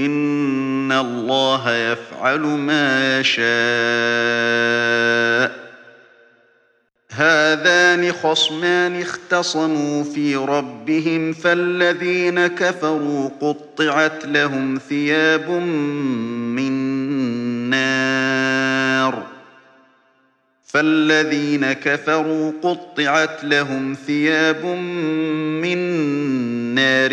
إن الله يفعل ما يشاء. هذان خصمان اختصموا في ربهم فالذين كفروا قطعت لهم ثياب من نار. فالذين كفروا قطعت لهم ثياب من نار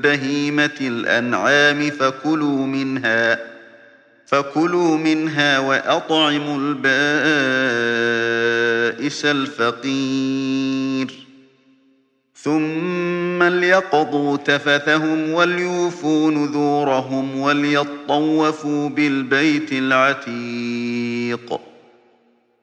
بهيمة الأنعام فكلوا منها فكلوا منها وأطعموا البائس الفقير. ثم ليقضوا تفثهم وليوفوا نذورهم وليطوفوا بالبيت العتيق.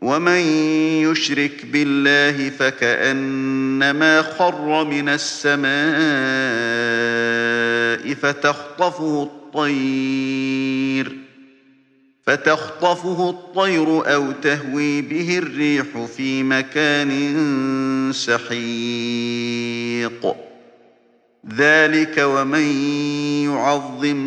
ومن يشرك بالله فكأنما خر من السماء فتخطفه الطير فتخطفه الطير أو تهوي به الريح في مكان سحيق ذلك ومن يعظم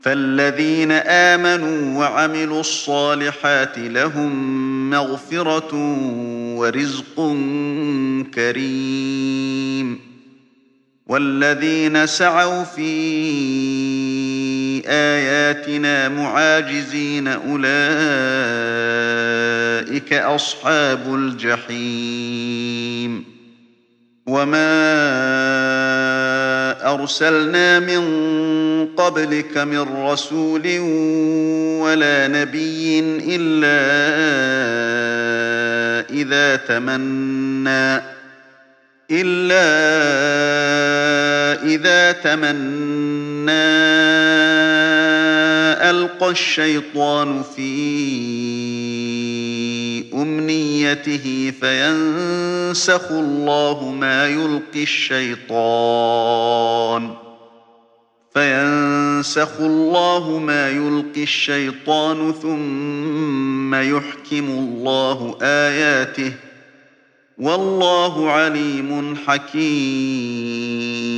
فالذين آمنوا وعملوا الصالحات لهم مغفرة ورزق كريم والذين سعوا في آياتنا معاجزين أولئك أصحاب الجحيم وما أرسلنا من قبلك من رسول ولا نبي إلا إذا تمنى إلا إذا تمنى ألقى الشيطان في أمنيته فينسخ الله ما يلقي الشيطان. فينسخ الله ما يلقي الشيطان ثم يحكم الله آياته. والله عليم حكيم.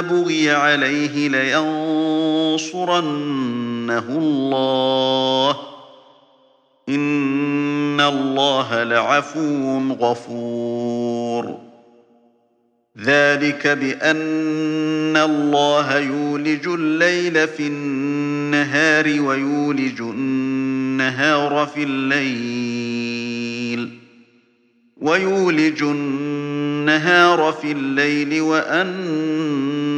بغي عليه لينصرنه الله. إن الله لعفو غفور. ذلك بأن الله يولج الليل في النهار ويولج النهار في الليل ويولج النهار في الليل وأن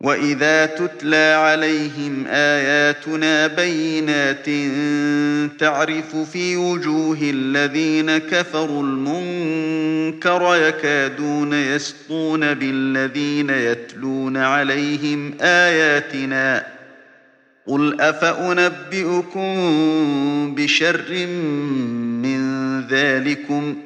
وإذا تتلى عليهم آياتنا بينات تعرف في وجوه الذين كفروا المنكر يكادون يسطون بالذين يتلون عليهم آياتنا قل أفأنبئكم بشر من ذلكم ۖ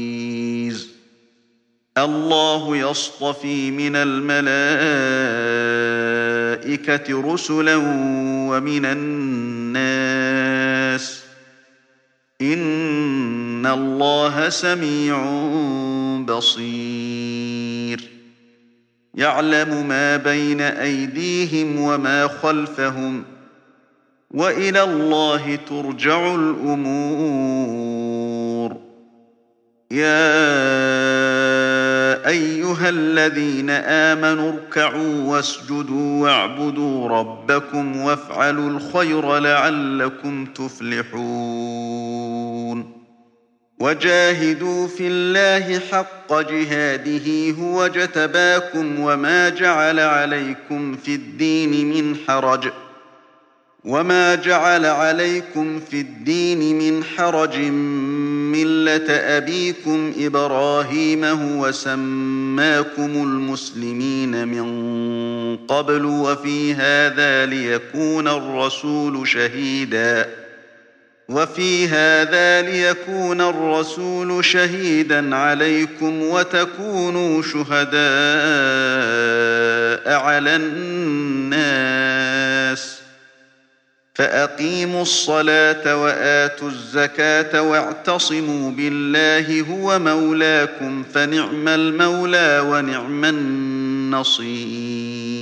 الله يصطفي من الملائكة رسلا ومن الناس. إن الله سميع بصير. يعلم ما بين أيديهم وما خلفهم. وإلى الله ترجع الأمور. يا أيها الذين آمنوا اركعوا واسجدوا واعبدوا ربكم وافعلوا الخير لعلكم تفلحون. وجاهدوا في الله حق جهاده هو جتباكم وما جعل عليكم في الدين من حرج. وما جعل عليكم في الدين من حرج ملة أبيكم إبراهيم هو سماكم المسلمين من قبل وفي هذا ليكون الرسول شهيدا وفي هذا ليكون الرسول شهيدا عليكم وتكونوا شهداء على الناس فأقيموا الصلاة وآتوا الزكاة واعتصموا بالله هو مولاكم فنعم المولى ونعم النصير.